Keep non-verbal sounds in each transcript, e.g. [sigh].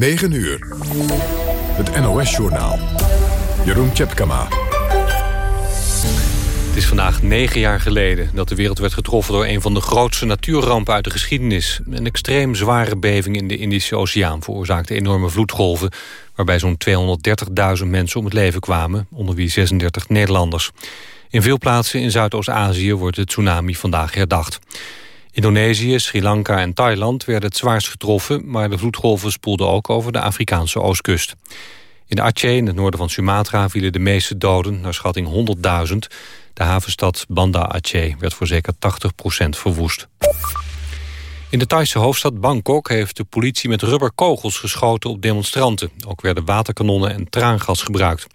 9 uur. Het NOS-journaal. Jeroen Tjepkama. Het is vandaag negen jaar geleden dat de wereld werd getroffen... door een van de grootste natuurrampen uit de geschiedenis. Een extreem zware beving in de Indische Oceaan... veroorzaakte enorme vloedgolven... waarbij zo'n 230.000 mensen om het leven kwamen... onder wie 36 Nederlanders. In veel plaatsen in Zuidoost-Azië wordt de tsunami vandaag herdacht. Indonesië, Sri Lanka en Thailand werden het zwaarst getroffen... maar de vloedgolven spoelden ook over de Afrikaanse oostkust. In Aceh, in het noorden van Sumatra, vielen de meeste doden... naar schatting 100.000. De havenstad Banda Aceh werd voor zeker 80% verwoest. In de Thaise hoofdstad Bangkok heeft de politie met rubberkogels geschoten op demonstranten. Ook werden waterkanonnen en traangas gebruikt.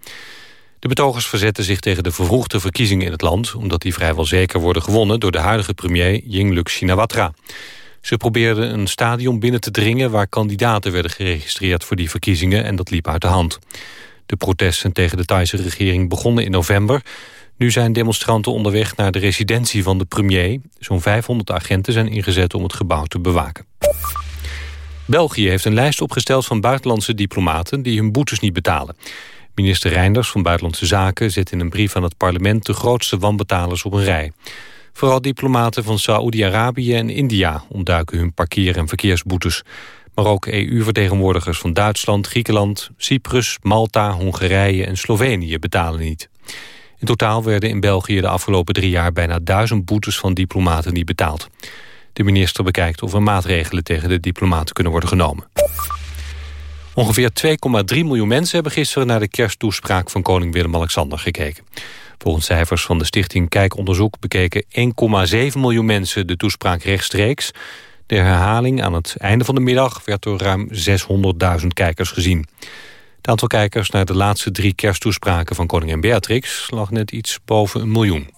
De betogers verzetten zich tegen de vervroegde verkiezingen in het land... omdat die vrijwel zeker worden gewonnen door de huidige premier Yingluck Shinawatra. Ze probeerden een stadion binnen te dringen... waar kandidaten werden geregistreerd voor die verkiezingen... en dat liep uit de hand. De protesten tegen de Thaise regering begonnen in november. Nu zijn demonstranten onderweg naar de residentie van de premier. Zo'n 500 agenten zijn ingezet om het gebouw te bewaken. België heeft een lijst opgesteld van buitenlandse diplomaten... die hun boetes niet betalen. Minister Reinders van Buitenlandse Zaken zet in een brief aan het parlement de grootste wanbetalers op een rij. Vooral diplomaten van Saoedi-Arabië en India ontduiken hun parkeer- en verkeersboetes. Maar ook EU-vertegenwoordigers van Duitsland, Griekenland, Cyprus, Malta, Hongarije en Slovenië betalen niet. In totaal werden in België de afgelopen drie jaar bijna duizend boetes van diplomaten niet betaald. De minister bekijkt of er maatregelen tegen de diplomaten kunnen worden genomen. Ongeveer 2,3 miljoen mensen hebben gisteren naar de kersttoespraak van koning Willem-Alexander gekeken. Volgens cijfers van de stichting Kijkonderzoek bekeken 1,7 miljoen mensen de toespraak rechtstreeks. De herhaling aan het einde van de middag werd door ruim 600.000 kijkers gezien. Het aantal kijkers naar de laatste drie kersttoespraken van koningin Beatrix lag net iets boven een miljoen.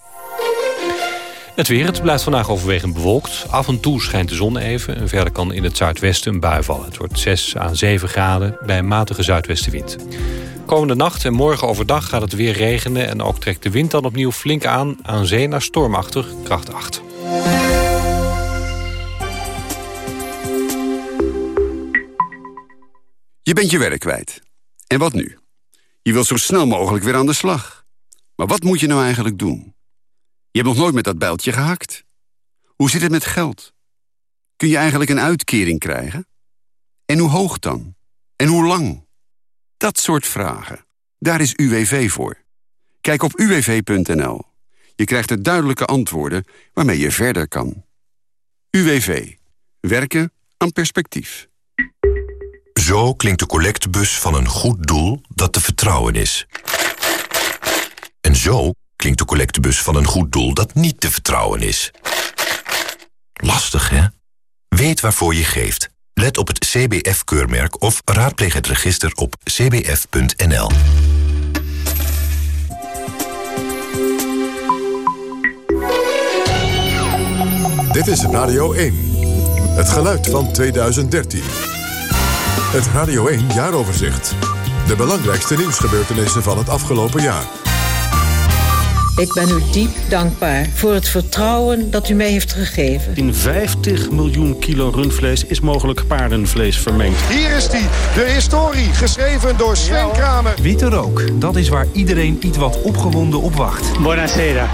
Het weer, het blijft vandaag overwegend bewolkt. Af en toe schijnt de zon even en verder kan in het zuidwesten een bui vallen. Het wordt 6 à 7 graden bij een matige zuidwestenwind. Komende nacht en morgen overdag gaat het weer regenen... en ook trekt de wind dan opnieuw flink aan aan zee naar stormachtig kracht 8. Je bent je werk kwijt. En wat nu? Je wilt zo snel mogelijk weer aan de slag. Maar wat moet je nou eigenlijk doen? Je hebt nog nooit met dat bijltje gehakt. Hoe zit het met geld? Kun je eigenlijk een uitkering krijgen? En hoe hoog dan? En hoe lang? Dat soort vragen. Daar is UWV voor. Kijk op uwv.nl. Je krijgt er duidelijke antwoorden waarmee je verder kan. UWV. Werken aan perspectief. Zo klinkt de collectebus van een goed doel dat te vertrouwen is. En zo klinkt de collectebus van een goed doel dat niet te vertrouwen is. Lastig, hè? Weet waarvoor je geeft. Let op het CBF-keurmerk of raadpleeg het register op cbf.nl. Dit is Radio 1. Het geluid van 2013. Het Radio 1 jaaroverzicht. De belangrijkste nieuwsgebeurtenissen van het afgelopen jaar. Ik ben u diep dankbaar voor het vertrouwen dat u mij heeft gegeven. In 50 miljoen kilo rundvlees is mogelijk paardenvlees vermengd. Hier is die, de historie, geschreven door Sven Kramer. Witte rook, dat is waar iedereen iets wat opgewonden op wacht. Buonasera.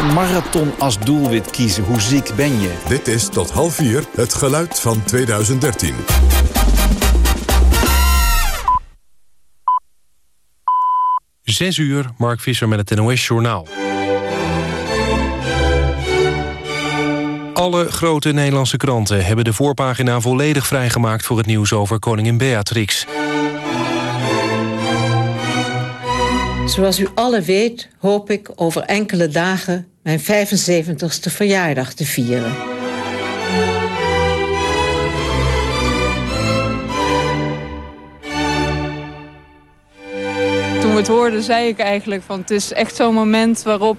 Een marathon als doelwit kiezen, hoe ziek ben je? Dit is tot half vier het geluid van 2013. Zes uur, Mark Visser met het NOS-journaal. Alle grote Nederlandse kranten hebben de voorpagina volledig vrijgemaakt... voor het nieuws over koningin Beatrix. Zoals u alle weet, hoop ik over enkele dagen... mijn 75ste verjaardag te vieren. Het hoorden, zei ik eigenlijk van het is echt zo'n moment waarop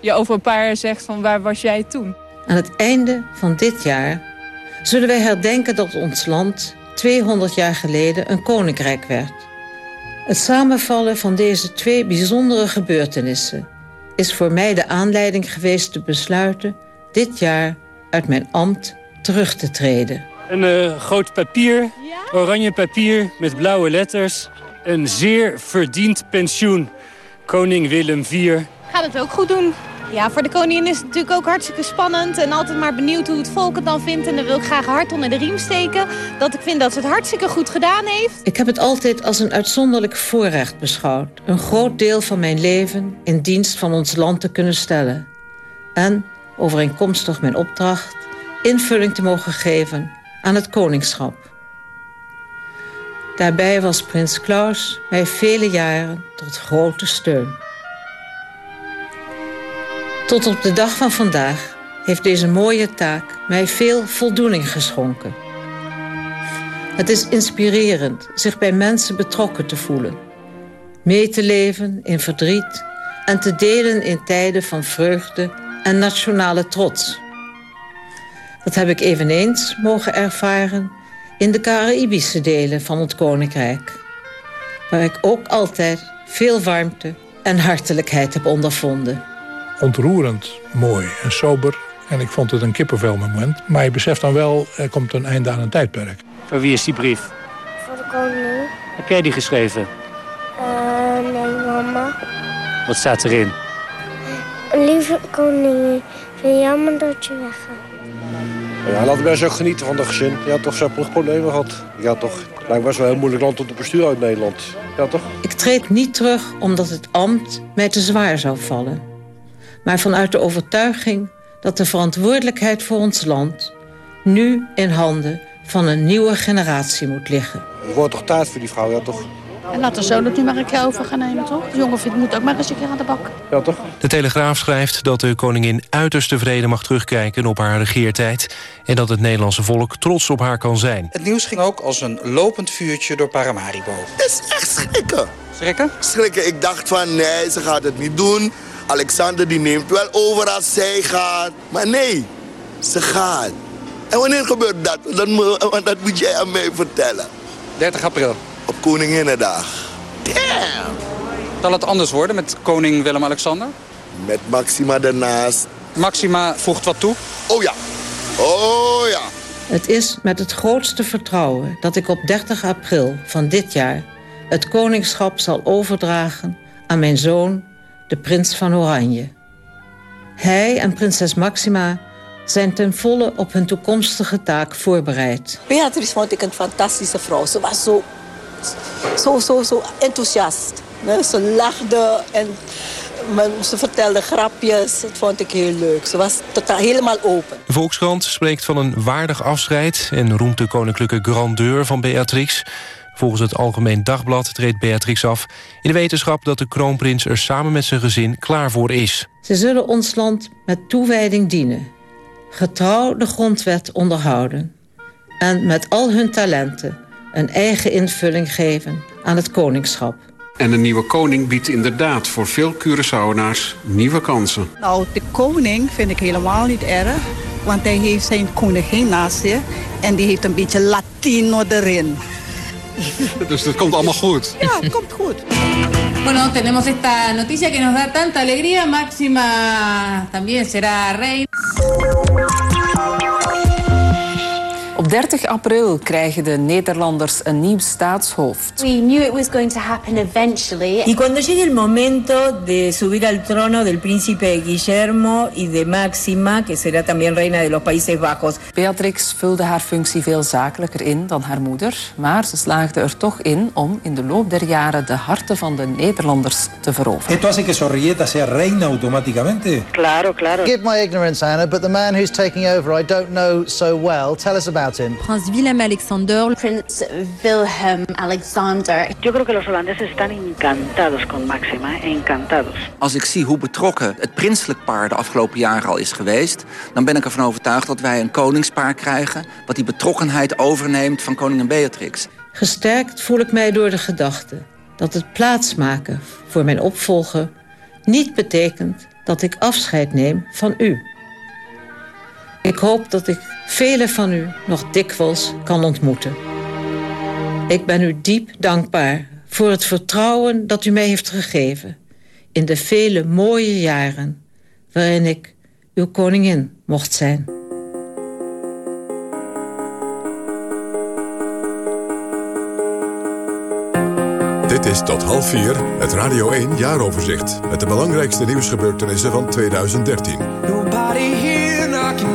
je over een paar jaar zegt van waar was jij toen? Aan het einde van dit jaar zullen wij herdenken dat ons land 200 jaar geleden een koninkrijk werd. Het samenvallen van deze twee bijzondere gebeurtenissen is voor mij de aanleiding geweest te besluiten dit jaar uit mijn ambt terug te treden. Een uh, groot papier oranje papier met blauwe letters. Een zeer verdiend pensioen. Koning Willem IV. Gaat het ook goed doen. Ja, voor de koningin is het natuurlijk ook hartstikke spannend. En altijd maar benieuwd hoe het volk het dan vindt. En dan wil ik graag hard onder de riem steken. Dat ik vind dat ze het hartstikke goed gedaan heeft. Ik heb het altijd als een uitzonderlijk voorrecht beschouwd. Een groot deel van mijn leven in dienst van ons land te kunnen stellen. En, overeenkomstig mijn opdracht, invulling te mogen geven aan het koningschap. Daarbij was prins Klaus mij vele jaren tot grote steun. Tot op de dag van vandaag heeft deze mooie taak mij veel voldoening geschonken. Het is inspirerend zich bij mensen betrokken te voelen. Mee te leven in verdriet en te delen in tijden van vreugde en nationale trots. Dat heb ik eveneens mogen ervaren in de Caraïbische delen van het Koninkrijk. Waar ik ook altijd veel warmte en hartelijkheid heb ondervonden. Ontroerend, mooi en sober. En ik vond het een kippenvelmoment. Maar je beseft dan wel, er komt een einde aan een tijdperk. Voor wie is die brief? Voor de koning. Heb jij die geschreven? Uh, nee, mama. Wat staat erin? Lieve koningin, vind jammer dat je weggaat. Ja, laten mensen ook genieten van de gezin. Ja, toch, hebben problemen gehad. Ja, toch. Lijkt best wel een heel moeilijk land om te besturen uit Nederland. Ja, toch? Ik treed niet terug omdat het ambt mij te zwaar zou vallen. Maar vanuit de overtuiging dat de verantwoordelijkheid voor ons land... nu in handen van een nieuwe generatie moet liggen. Het wordt toch tijd voor die vrouw, ja toch? En laat de zoon het nu maar een keer over gaan nemen, toch? De jongen vindt, moet ook maar eens een keer aan de bak. Ja, toch? De Telegraaf schrijft dat de koningin uiterst tevreden mag terugkijken op haar regeertijd... en dat het Nederlandse volk trots op haar kan zijn. Het nieuws ging ook als een lopend vuurtje door Paramaribo. Het is echt schrikken. Schrikken? Schrikken. Ik dacht van nee, ze gaat het niet doen. Alexander die neemt wel over als zij gaat. Maar nee, ze gaat. En wanneer gebeurt dat? Dat moet, dat moet jij aan mij vertellen. 30 april. Op Koninginnedag. Damn! Zal het anders worden met koning Willem-Alexander? Met Maxima ernaast. Maxima voegt wat toe? Oh ja. Oh ja. Het is met het grootste vertrouwen dat ik op 30 april van dit jaar... het koningschap zal overdragen aan mijn zoon, de prins van Oranje. Hij en prinses Maxima zijn ten volle op hun toekomstige taak voorbereid. Beatrice vond ik een fantastische vrouw. Ze was zo, zo, zo, zo enthousiast. Ze lachte en ze vertelde grapjes. Dat vond ik heel leuk. Ze was totaal helemaal open. De Volkskrant spreekt van een waardig afscheid... en roemt de koninklijke grandeur van Beatrix. Volgens het Algemeen Dagblad treedt Beatrix af... in de wetenschap dat de kroonprins er samen met zijn gezin klaar voor is. Ze zullen ons land met toewijding dienen. Getrouw de grondwet onderhouden. En met al hun talenten een eigen invulling geven aan het koningschap. En een nieuwe koning biedt inderdaad voor veel Curaçaoenaars nieuwe kansen. Nou, de koning vind ik helemaal niet erg. Want hij heeft zijn koningin naast zich. En die heeft een beetje Latino erin. Dus dat komt allemaal goed? Ja, het komt goed. Bueno, tenemos esta noticia que nos da tanta alegría. Máxima también será reina. Op 30 april krijgen de Nederlanders een nieuw staatshoofd. We knew it was going to happen eventually. Y cuando llegue el momento de subir al trono del príncipe Guillermo y de Máxima, que será también reina de los Países Bajos. Beatrix vulde haar functie veel zakelijker in dan haar moeder, maar ze slaagde er toch in om in de loop der jaren de harten van de Nederlanders te veroveren. Esto hace que Sorrieta sea reina automáticamente. Claro, claro. Give my ignorance, Anna, but the man who's taking over I don't know so well. Tell us about Prins Willem-Alexander. Prins Wilhelm Alexander. Yo creo que los holandeses están encantados con Máxima, encantados. Als ik zie hoe betrokken het prinselijk paar de afgelopen jaren al is geweest... dan ben ik ervan overtuigd dat wij een koningspaar krijgen... wat die betrokkenheid overneemt van koningin Beatrix. Gesterkt voel ik mij door de gedachte dat het plaatsmaken voor mijn opvolger... niet betekent dat ik afscheid neem van u. Ik hoop dat ik velen van u nog dikwijls kan ontmoeten. Ik ben u diep dankbaar voor het vertrouwen dat u mij heeft gegeven... in de vele mooie jaren waarin ik uw koningin mocht zijn. is tot half vier het Radio 1 jaaroverzicht. Met de belangrijkste nieuwsgebeurtenissen van 2013.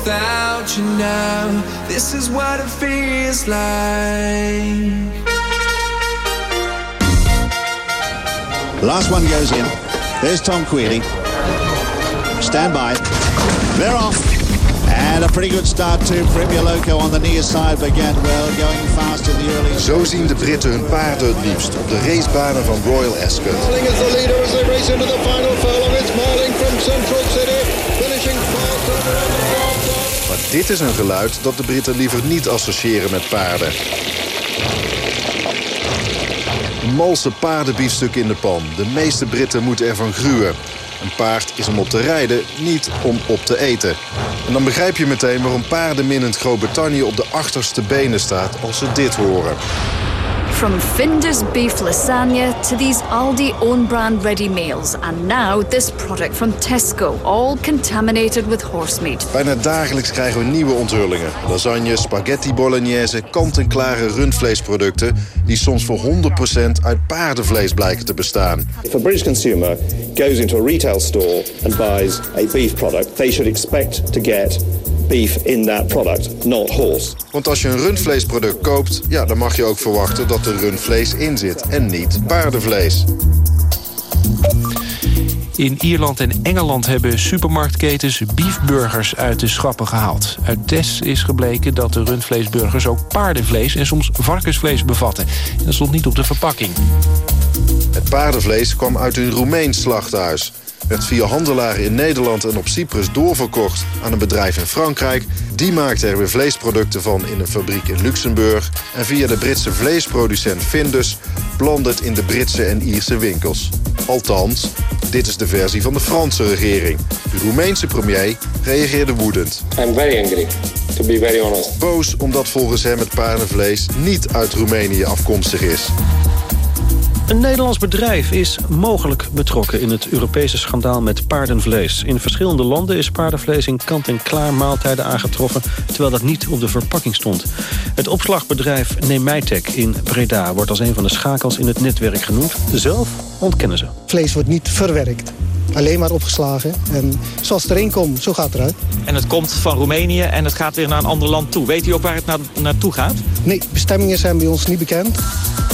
without you now, this is what it feels like. Last one goes in. There's Tom Queely. Stand by. They're off. And a pretty good start too. Premier Loco on the near side began well, going fast in the early... Zo zien de Britten hun paarden het liefst op de racebanen van Royal Ascot. Marling is the leader as they race into the final furlong. It's Marling from Central City, finishing fast dit is een geluid dat de Britten liever niet associëren met paarden. Malse paardenbiefstuk in de pan. De meeste Britten moeten ervan gruwen. Een paard is om op te rijden, niet om op te eten. En dan begrijp je meteen waarom paardenminnend Groot-Brittannië op de achterste benen staat als ze dit horen. From Finder's beef lasagna to these Aldi own brand ready meals. And now this product from Tesco, all contaminated with horse meat. Bijna dagelijks krijgen we nieuwe onthullingen. Lasagne, spaghetti bolognese, kant-en-klare rundvleesproducten... die soms voor 100% uit paardenvlees blijken te bestaan. If a British consumer goes into a retail store and buys a beef product, they should expect to get beef in that product, not horse. Want als je een rundvleesproduct koopt, ja, dan mag je ook verwachten dat er rundvlees in zit en niet paardenvlees. In Ierland en Engeland hebben supermarktketens beefburgers uit de schappen gehaald. Uit tests is gebleken dat de rundvleesburgers ook paardenvlees en soms varkensvlees bevatten. En dat stond niet op de verpakking. Het paardenvlees kwam uit een Roemeens slachthuis. Werd via handelaren in Nederland en op Cyprus doorverkocht aan een bedrijf in Frankrijk. Die maakte er weer vleesproducten van in een fabriek in Luxemburg. En via de Britse vleesproducent Findus belandde het in de Britse en Ierse winkels. Althans, dit is de versie van de Franse regering. De Roemeense premier reageerde woedend. I'm very angry, to be very honest. Boos omdat volgens hem het paardenvlees niet uit Roemenië afkomstig is. Een Nederlands bedrijf is mogelijk betrokken in het Europese schandaal met paardenvlees. In verschillende landen is paardenvlees in kant-en-klaar maaltijden aangetroffen... terwijl dat niet op de verpakking stond. Het opslagbedrijf Nemeitec in Breda wordt als een van de schakels in het netwerk genoemd. Zelf ontkennen ze. Vlees wordt niet verwerkt. Alleen maar opgeslagen. En zoals het erin komt, zo gaat het eruit. En het komt van Roemenië en het gaat weer naar een ander land toe. Weet u ook waar het na naartoe gaat? Nee, bestemmingen zijn bij ons niet bekend.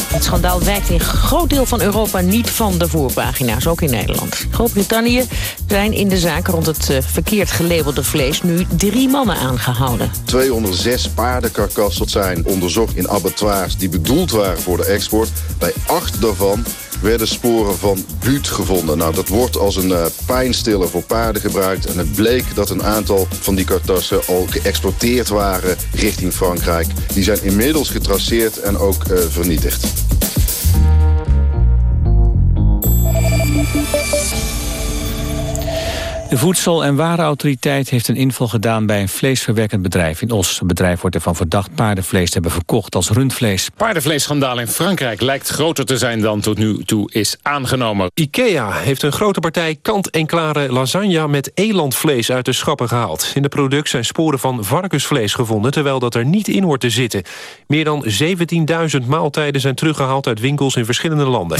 Het schandaal wijkt in groot deel van Europa niet van de voorpagina's, ook in Nederland. Groot-Brittannië zijn in de zaak rond het eh, verkeerd gelabelde vlees nu drie mannen aangehouden. 206 paardenkarkassen zijn onderzocht in abattoirs die bedoeld waren voor de export. Bij acht daarvan werden sporen van buut gevonden. Nou, dat wordt als een uh, pijnstiller voor paarden gebruikt. En het bleek dat een aantal van die karkassen al geëxporteerd waren richting Frankrijk. Die zijn inmiddels getraceerd en ook uh, vernietigd. De Voedsel- en Warenautoriteit heeft een inval gedaan bij een vleesverwerkend bedrijf in Os. Het bedrijf wordt ervan verdacht paardenvlees te hebben verkocht als rundvlees. Paardenvleesschandaal in Frankrijk lijkt groter te zijn dan tot nu toe is aangenomen. IKEA heeft een grote partij kant-en-klare lasagne met elandvlees uit de schappen gehaald. In de product zijn sporen van varkensvlees gevonden, terwijl dat er niet in hoort te zitten. Meer dan 17.000 maaltijden zijn teruggehaald uit winkels in verschillende landen.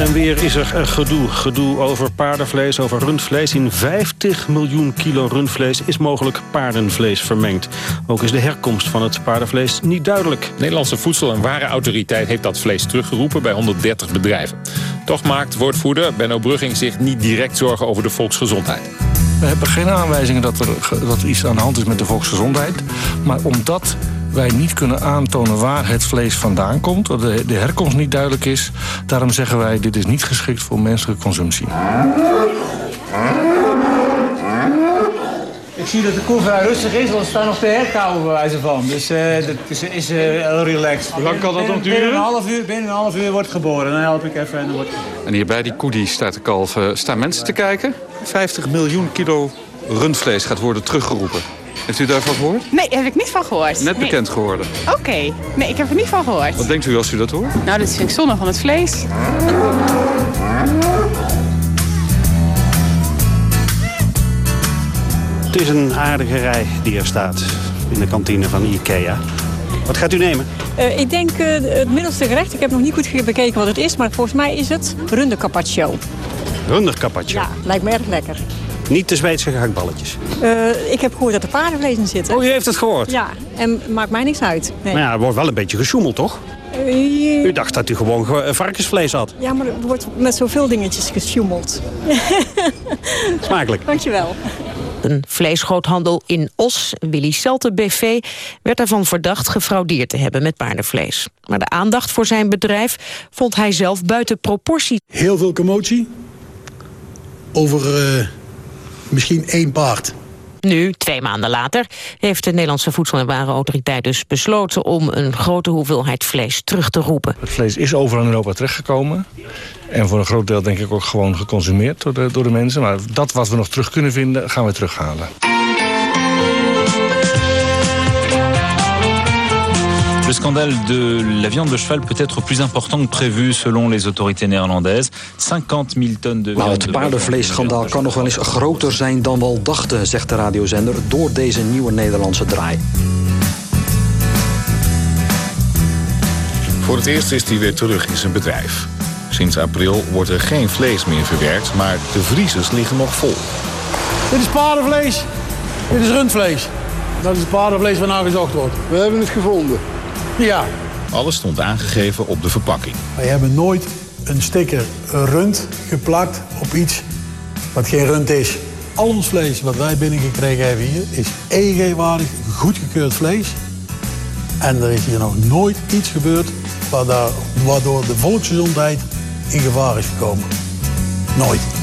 En weer is er gedoe. Gedoe over paardenvlees, over rundvlees. In 50 miljoen kilo rundvlees is mogelijk paardenvlees vermengd. Ook is de herkomst van het paardenvlees niet duidelijk. De Nederlandse Voedsel- en Warenautoriteit heeft dat vlees teruggeroepen bij 130 bedrijven. Toch maakt woordvoerder Benno Brugging zich niet direct zorgen over de volksgezondheid. We hebben geen aanwijzingen dat er, dat er iets aan de hand is met de volksgezondheid. Maar omdat wij niet kunnen aantonen waar het vlees vandaan komt... dat de, de herkomst niet duidelijk is... daarom zeggen wij dit is niet geschikt voor menselijke consumptie. Ik zie dat de koe vrij rustig is, want we staan nog te herkauwen bij wijze van. Dus uh, dat is, is uh, heel relaxed. Hoe lang kan dat nog duren? Binnen een half uur, binnen een half uur wordt geboren. Dan help ik even en dan wordt En hierbij die koe die staat te kalven. Staan mensen te kijken? 50 miljoen kilo rundvlees gaat worden teruggeroepen. Heeft u daarvan gehoord? Nee, heb ik niet van gehoord. Net nee. bekend geworden. Oké, nee, ik heb er niet van gehoord. Wat denkt u als u dat hoort? Nou, dat vind ik zonde van het vlees. Het is een aardige rij die er staat in de kantine van IKEA. Wat gaat u nemen? Uh, ik denk uh, het middelste gerecht. Ik heb nog niet goed bekeken wat het is, maar volgens mij is het rundercarpaccio. Rundercarpaccio? Ja, lijkt me erg lekker. Niet de Zweedse gehaktballetjes? Uh, ik heb gehoord dat er paardenvlees in zit. Oh, u heeft het gehoord? Ja, en maakt mij niks uit. Nee. Maar ja, er wordt wel een beetje gesjoemeld, toch? Uh, u dacht dat u gewoon varkensvlees had. Ja, maar er wordt met zoveel dingetjes gesjoemeld. [laughs] Smakelijk. Dankjewel. Een vleesgroothandel in Os, Willy Selte BV, werd ervan verdacht gefraudeerd te hebben met paardenvlees. Maar de aandacht voor zijn bedrijf vond hij zelf buiten proportie. Heel veel commotie over uh, misschien één paard. Nu, twee maanden later, heeft de Nederlandse Voedsel- en Warenautoriteit dus besloten om een grote hoeveelheid vlees terug te roepen. Het vlees is overal in Europa terechtgekomen. En voor een groot deel denk ik ook gewoon geconsumeerd door de, door de mensen. Maar dat wat we nog terug kunnen vinden, gaan we terughalen. Le scandale de la viande de cheval peut être plus important que prévu selon les autorités néerlandaises. 50 000 tonnes de nou, het paardenvleesschandaal kan nog wel eens groter zijn dan we al dachten, zegt de radiozender, door deze nieuwe Nederlandse draai. Voor het eerst is hij weer terug in zijn bedrijf. Sinds april wordt er geen vlees meer verwerkt, maar de vriezers liggen nog vol. Dit is paardenvlees, dit is rundvlees. Dat is het paardenvlees waarnaar gezocht wordt. We hebben het gevonden. Ja. Alles stond aangegeven op de verpakking. Wij hebben nooit een sticker rund geplakt op iets wat geen rund is. Al ons vlees wat wij binnengekregen hebben hier is EG-waardig, goedgekeurd vlees. En er is hier nog nooit iets gebeurd waardoor- waardoor de volksgezondheid in gevaar is gekomen. Nooit.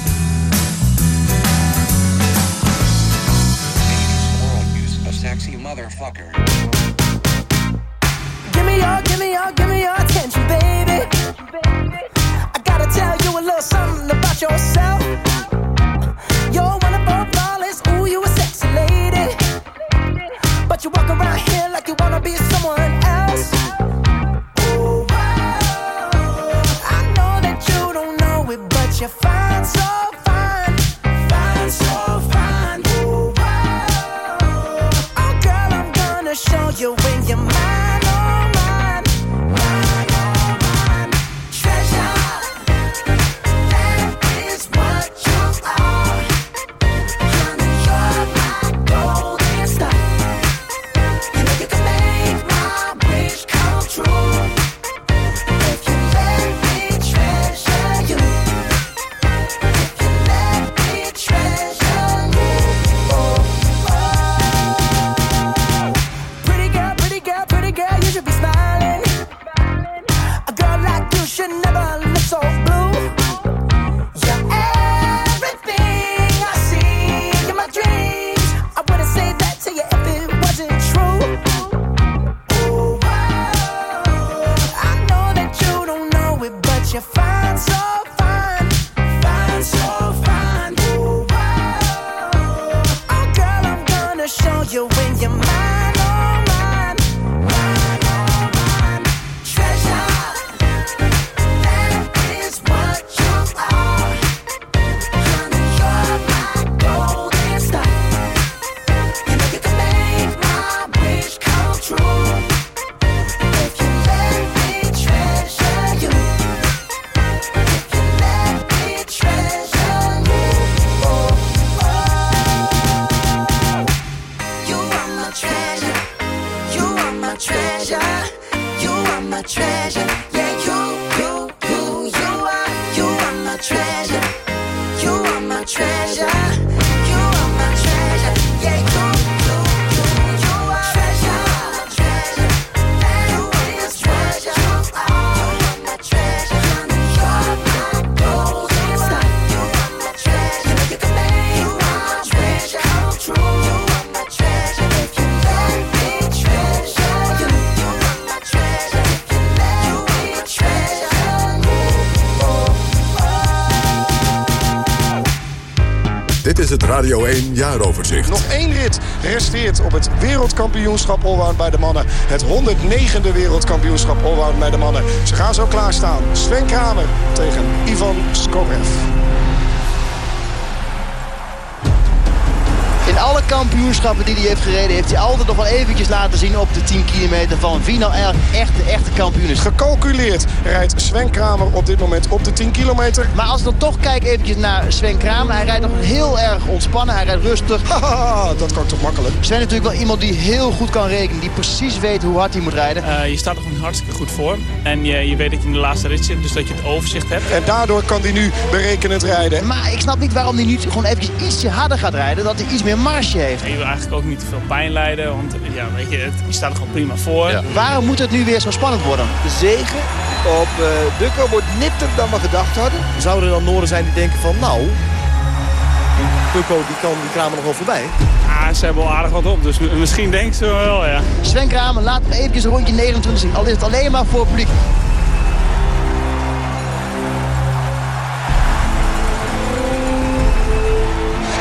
Yourself. You're one of flawless, ooh, you a sexy lady. But you walk around here like you wanna be someone is het Radio 1 jaaroverzicht. Nog één rit resteert op het wereldkampioenschap allround bij de mannen. Het 109e wereldkampioenschap allround bij de mannen. Ze gaan zo klaarstaan. Sven Kramer tegen Ivan Skobrev. Alle kampioenschappen die hij heeft gereden... heeft hij altijd nog wel eventjes laten zien op de 10 kilometer... van wie nou eigenlijk echt de echte kampioen is. Gecalculeerd rijdt Sven Kramer op dit moment op de 10 kilometer. Maar als we dan toch kijken eventjes naar Sven Kramer... hij rijdt nog heel erg ontspannen, hij rijdt rustig. [laughs] Haha, dat kan toch makkelijk. Sven is natuurlijk wel iemand die heel goed kan rekenen... die precies weet hoe hard hij moet rijden. Eh, je staat er gewoon hartstikke goed voor. En je, je weet dat je in de laatste rit zit, dus dat je het overzicht hebt. En daardoor kan hij nu berekenend rijden. Maar ik snap niet waarom hij nu gewoon eventjes ietsje harder gaat rijden... dat hij iets meer marge heeft. En je wil eigenlijk ook niet te veel pijn lijden, want ja, weet je, het, je staat er gewoon prima voor. Waarom moet het nu weer zo spannend worden? De zegen op uh, Dukko wordt nipter dan we gedacht hadden. Zouden er dan Noorden zijn die denken van nou, Dukko die kan die Kramer nog wel voorbij. Ah, ze hebben wel aardig wat op, dus misschien denken ze wel, ja. Sven Kramer, laat eventjes een rondje 29 zien. Al is het alleen maar voor het publiek.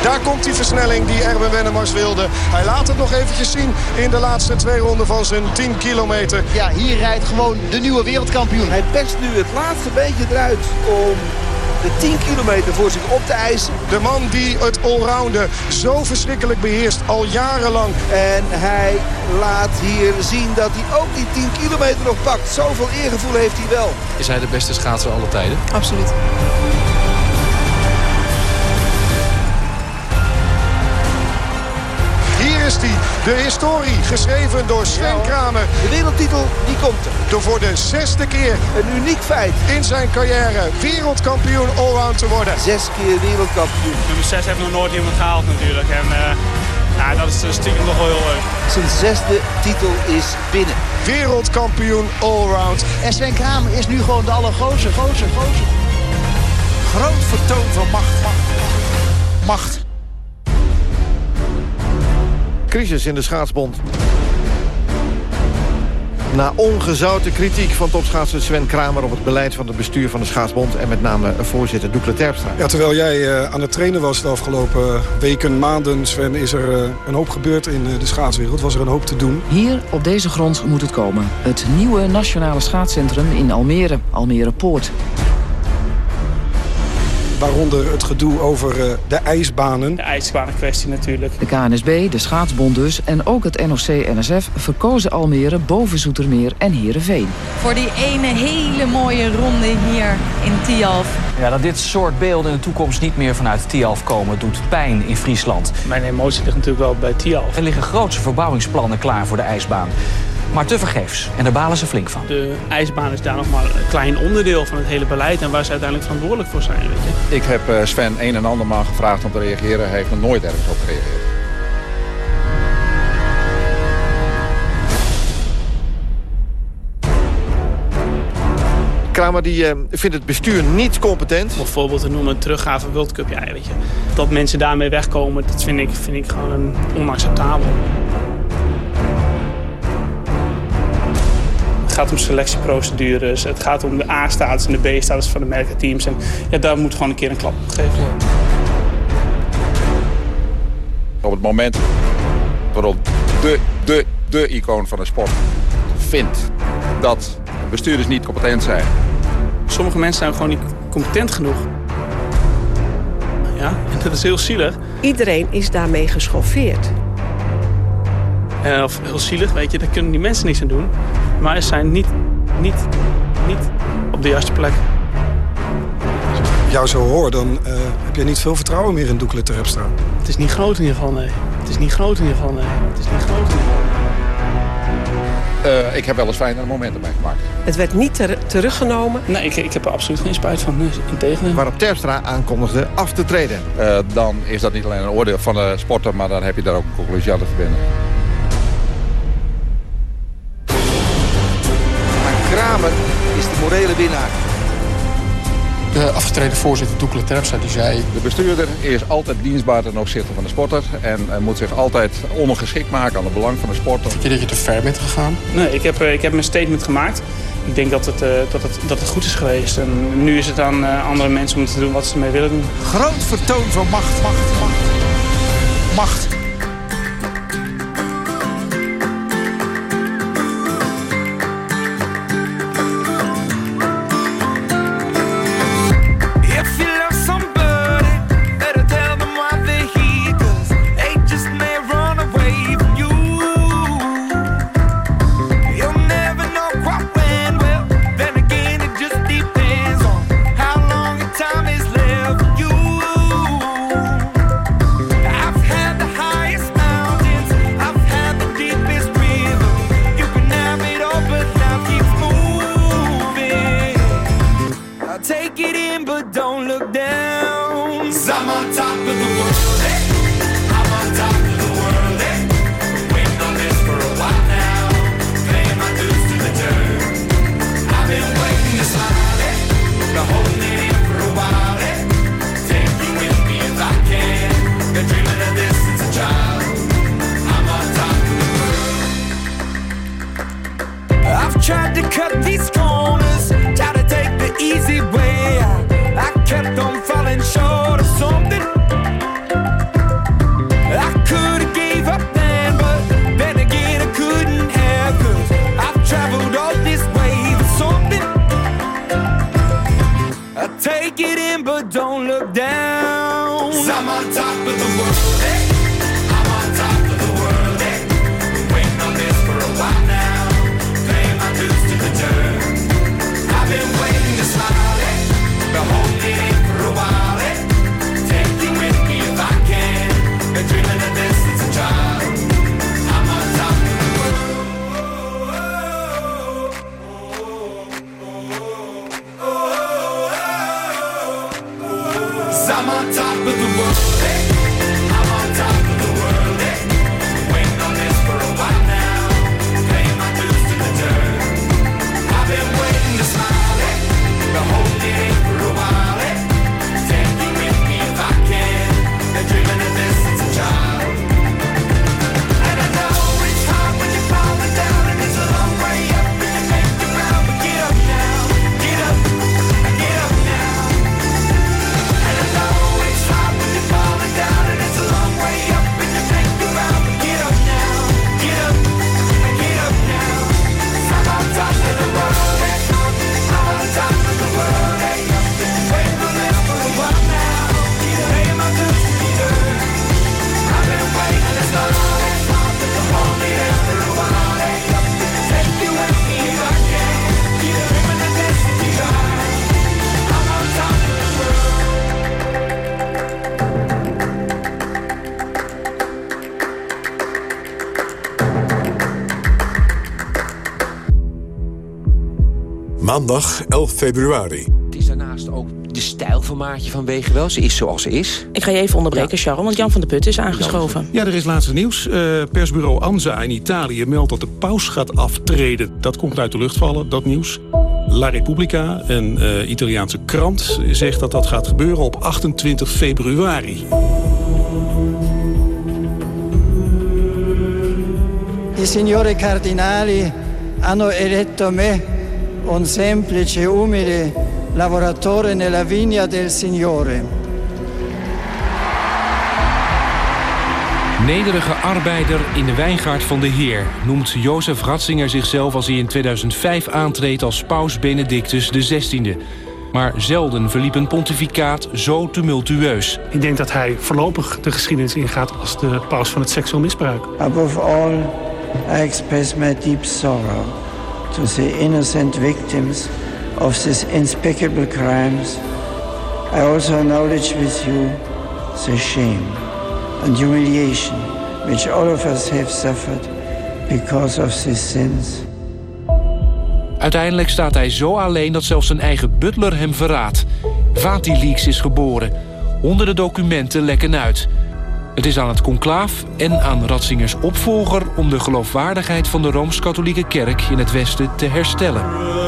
Daar komt die versnelling die Erwin Wennemars wilde. Hij laat het nog eventjes zien in de laatste twee ronden van zijn 10 kilometer. Ja, hier rijdt gewoon de nieuwe wereldkampioen. Hij perst nu het laatste beetje eruit om de 10 kilometer voor zich op te eisen. De man die het allrounden zo verschrikkelijk beheerst al jarenlang. En hij laat hier zien dat hij ook die 10 kilometer nog pakt. Zoveel eergevoel heeft hij wel. Is hij de beste schaatser aller tijden? Absoluut. De historie, geschreven door Sven Kramer. De wereldtitel, die komt er. Door voor de zesde keer een uniek feit in zijn carrière wereldkampioen allround te worden. Zes keer wereldkampioen. Nummer 6 heeft nog nooit iemand gehaald natuurlijk. En, uh, ja, Ja, dat is stiekem nog wel heel leuk. Zijn zesde titel is binnen. Wereldkampioen allround. En Sven Kramer is nu gewoon de allergrootste, grootste, grootste. Groot vertoon van macht. Macht. Crisis in de schaatsbond. Na ongezouten kritiek van topschaatser Sven Kramer... op het beleid van het bestuur van de schaatsbond... en met name voorzitter Doekle Terpstra. Ja, terwijl jij uh, aan het trainen was de afgelopen weken, maanden... Sven, is er uh, een hoop gebeurd in uh, de schaatswereld. Was er een hoop te doen. Hier, op deze grond, moet het komen. Het nieuwe Nationale Schaatscentrum in Almere, Almere Poort. Waaronder het gedoe over uh, de ijsbanen. De ijsbanenkwestie natuurlijk. De KNSB, de Schaatsbond dus en ook het NOC-NSF verkozen Almere boven Zoetermeer en Heerenveen. Voor die ene hele mooie ronde hier in Tialf. Ja, dat dit soort beelden in de toekomst niet meer vanuit Tialf komen... doet pijn in Friesland. Mijn emotie ligt natuurlijk wel bij Tialf. Er liggen grootse verbouwingsplannen klaar voor de ijsbaan. Maar tevergeefs. En daar balen ze flink van. De ijsbaan is daar nog maar een klein onderdeel van het hele beleid... en waar ze uiteindelijk verantwoordelijk voor zijn. Weet je. Ik heb Sven een en ander maal gevraagd om te reageren. Hij heeft nog nooit ergens op gereageerd. Kramer die, uh, vindt het bestuur niet competent. Bijvoorbeeld te noemen een teruggave World Cup. Ja, weet je. Dat mensen daarmee wegkomen, dat vind ik, vind ik gewoon onacceptabel. Gaat om selectieprocedures, het gaat om de A-status en de B-status van de merkenteams. En ja, daar moet gewoon een keer een klap op gegeven worden. Op het moment waarop de, de, de icoon van de sport vindt dat bestuurders niet competent zijn. Sommige mensen zijn gewoon niet competent genoeg. Ja, en [laughs] dat is heel zielig. Iedereen is daarmee geschoffeerd. Uh, of heel zielig, weet je, daar kunnen die mensen niks aan doen. Maar ze zijn niet, niet, niet op de juiste plek. Als ik jou zo hoor, dan uh, heb je niet veel vertrouwen meer in Doekle Terpstra. Het is niet groot in ieder geval, nee. Het is niet groot in ieder geval, nee. Het is niet groot in ieder geval. Uh, ik heb wel eens fijnere momenten meegemaakt. Het werd niet ter teruggenomen? Nee, ik, ik heb er absoluut geen spijt van. Nee, integendeel. Waarop Terpstra aankondigde af te treden. Uh, dan is dat niet alleen een oordeel van de sporter, maar dan heb je daar ook een conclusie aan te verbinden. Winnaar. De afgetreden voorzitter Doekle Terpstra die zei... De bestuurder is altijd dienstbaar ten opzichte van de sporter... en moet zich altijd ondergeschikt maken aan het belang van de sporter. Vind je dat je te ver bent gegaan? Nee, ik heb, ik heb mijn statement gemaakt. Ik denk dat het, dat, het, dat het goed is geweest. En nu is het aan andere mensen om te doen wat ze ermee willen doen. Groot vertoon van macht, macht, macht. Macht. I'm on of the world. Maandag 11 februari. Het is daarnaast ook de stijl van Maartje van Wegen wel. Ze is zoals ze is. Ik ga je even onderbreken, Charles, want Jan van der Put is aangeschoven. Ja, er is laatste nieuws. Uh, persbureau ANSA in Italië meldt dat de paus gaat aftreden. Dat komt uit de lucht vallen, dat nieuws. La Repubblica, een uh, Italiaanse krant, zegt dat dat gaat gebeuren op 28 februari. I signori cardinali hanno eletto me, un semplice, umile lavoratore nella vigna del Signore. Nederige arbeider in de wijngaard van de Heer... noemt Jozef Ratzinger zichzelf als hij in 2005 aantreedt als paus Benedictus XVI. Maar zelden verliep een pontificaat zo tumultueus. Ik denk dat hij voorlopig de geschiedenis ingaat als de paus van het seksueel misbruik. Above all, I express my deep sorrow to the innocent victims of these unspeakable crimes. I also acknowledge with you the shame and humiliation which all of us have suffered because of these sins. Uiteindelijk staat hij zo alleen dat zelfs zijn eigen butler hem verraadt. Vatileaks is geboren. Honderden documenten lekken uit. Het is aan het conclaaf en aan Ratzingers opvolger... om de geloofwaardigheid van de Rooms-Katholieke Kerk in het Westen te herstellen.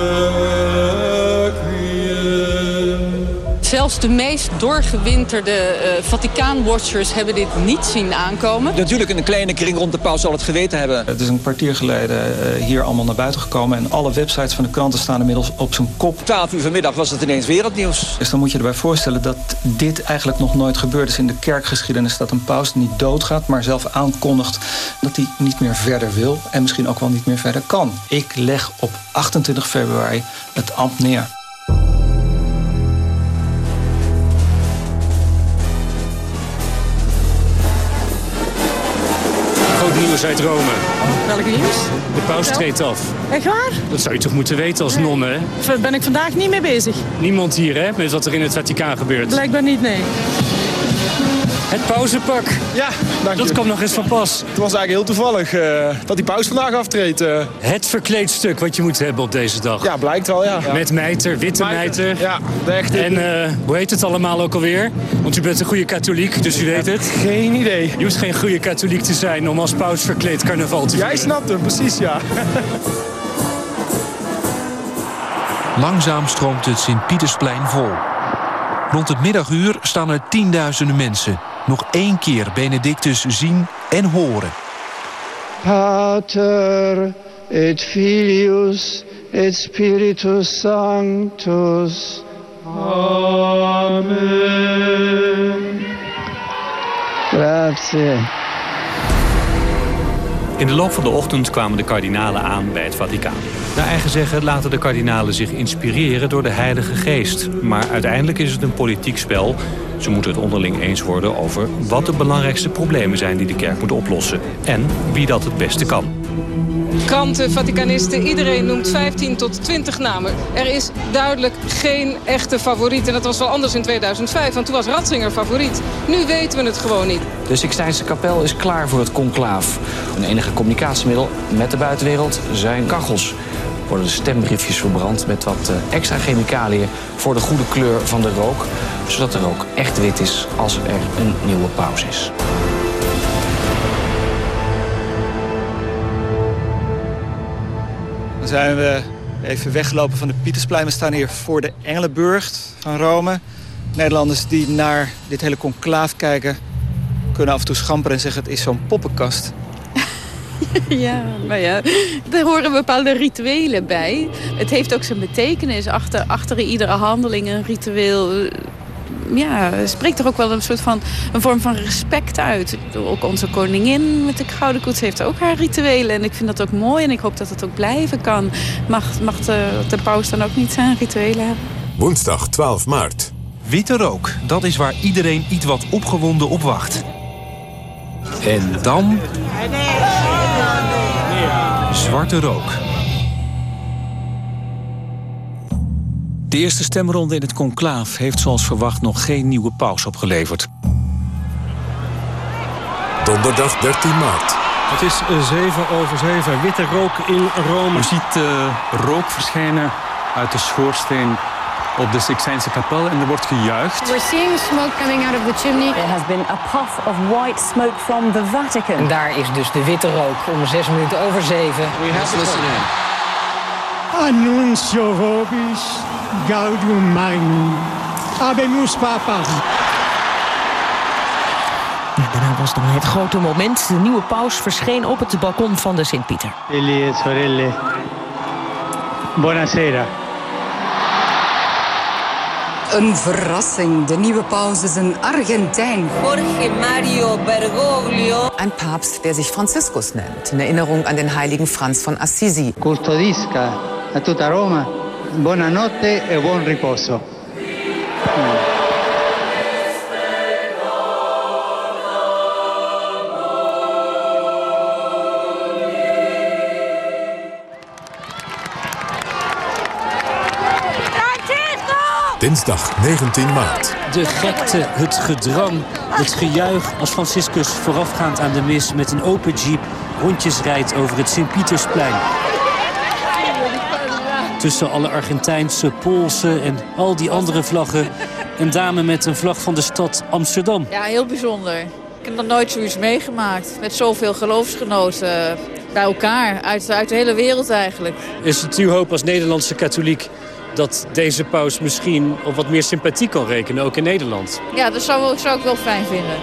Zelfs de meest doorgewinterde uh, Vaticaan-watchers hebben dit niet zien aankomen. Natuurlijk, in een kleine kring rond de paus zal het geweten hebben. Het is een kwartier geleden uh, hier allemaal naar buiten gekomen... en alle websites van de kranten staan inmiddels op zijn kop. 12 uur vanmiddag was het ineens wereldnieuws. Dus dan moet je erbij voorstellen dat dit eigenlijk nog nooit gebeurd is in de kerkgeschiedenis. Dat een paus niet doodgaat, maar zelf aankondigt dat hij niet meer verder wil... en misschien ook wel niet meer verder kan. Ik leg op 28 februari het ambt neer. Nieuws uit Rome. Welke nieuws? De paus treedt af. Echt waar? Dat zou je toch moeten weten als non, hè? Daar ben ik vandaag niet mee bezig. Niemand hier, hè? Met wat er in het Vaticaan gebeurt. Blijkbaar niet, nee. Het pauzepak. Ja, dank Dat kwam nog eens van pas. Het was eigenlijk heel toevallig uh, dat die paus vandaag aftreedt. Uh. Het verkleedstuk wat je moet hebben op deze dag. Ja, blijkt wel, ja. Met mijter, witte mijter. mijter. Ja, de echte. En uh, hoe heet het allemaal ook alweer? Want u bent een goede katholiek, dus u weet het. Geen idee. Je hoeft geen goede katholiek te zijn om als paus verkleed carnaval te vieren. Jij snapt hem, precies, ja. [laughs] Langzaam stroomt het Sint-Pietersplein vol. Rond het middaguur staan er tienduizenden mensen. Nog één keer Benedictus zien en horen. Pater et Filius et Spiritus Sanctus. Amen. Grazie. In de loop van de ochtend kwamen de kardinalen aan bij het Vaticaan. Naar eigen zeggen laten de kardinalen zich inspireren door de Heilige Geest. Maar uiteindelijk is het een politiek spel. Ze moeten het onderling eens worden over wat de belangrijkste problemen zijn die de kerk moet oplossen. En wie dat het beste kan. Kranten, Vaticanisten, iedereen noemt 15 tot 20 namen. Er is duidelijk geen echte favoriet. En dat was wel anders in 2005, want toen was Ratzinger favoriet. Nu weten we het gewoon niet. De Sixtijnse kapel is klaar voor het conclaaf. Een enige communicatiemiddel met de buitenwereld zijn kachels worden de stembriefjes verbrand met wat eh, extra chemicaliën voor de goede kleur van de rook. Zodat de rook echt wit is als er een nieuwe pauze is. Zijn we even weggelopen van de Pietersplein. We staan hier voor de Engelenburg van Rome. Nederlanders die naar dit hele conclaaf kijken... kunnen af en toe schamperen en zeggen het is zo'n poppenkast. [laughs] Ja, maar ja, er horen bepaalde rituelen bij. Het heeft ook zijn betekenis. Achter, achter iedere handeling een ritueel ja, spreekt er ook wel een soort van een vorm van respect uit. Ook onze koningin met de gouden koets heeft ook haar rituelen. En ik vind dat ook mooi en ik hoop dat het ook blijven kan. Mag, mag de, de paus dan ook niet zijn rituelen hebben? Woensdag 12 maart. Witte rook, dat is waar iedereen iets wat opgewonden op wacht. En dan... Zwarte rook. De eerste stemronde in het conclaaf heeft zoals verwacht nog geen nieuwe paus opgeleverd. Donderdag 13 maart. Het is 7 over 7. Witte rook in Rome. Je ziet uh, rook verschijnen uit de schoorsteen op de Sixtijnse kapel en er wordt gejuicht. We're seeing smoke coming out of the chimney. There has been a puff of white smoke from the Vatican. En daar is dus de witte rook om zes minuten over zeven. We have listen in. Annuncio vobis gaudium magnum. Abemus papa. Daarna was dan het grote moment. De nieuwe paus verscheen op het balkon van de Sint-Pieter. Figli e sorelle, buonasera. Een verrassing. De nieuwe paus is een Argentijn. Jorge Mario Bergoglio. Ein Papst, der sich Franziskus nennt, in Erinnerung an den heiligen Franz von Assisi. Custodisca a tutta Roma. Buonanotte e buon riposo. Dinsdag 19 maart. De gekte, het gedrang, het gejuich als Franciscus voorafgaand aan de mis met een open jeep rondjes rijdt over het Sint-Pietersplein. Tussen alle Argentijnse, Poolse en al die andere vlaggen... een dame met een vlag van de stad Amsterdam. Ja, heel bijzonder. Ik heb nog nooit zoiets meegemaakt. Met zoveel geloofsgenoten bij elkaar. Uit, uit de hele wereld eigenlijk. Is het uw hoop als Nederlandse katholiek dat deze paus misschien op wat meer sympathie kan rekenen, ook in Nederland? Ja, dat zou, zou ik wel fijn vinden.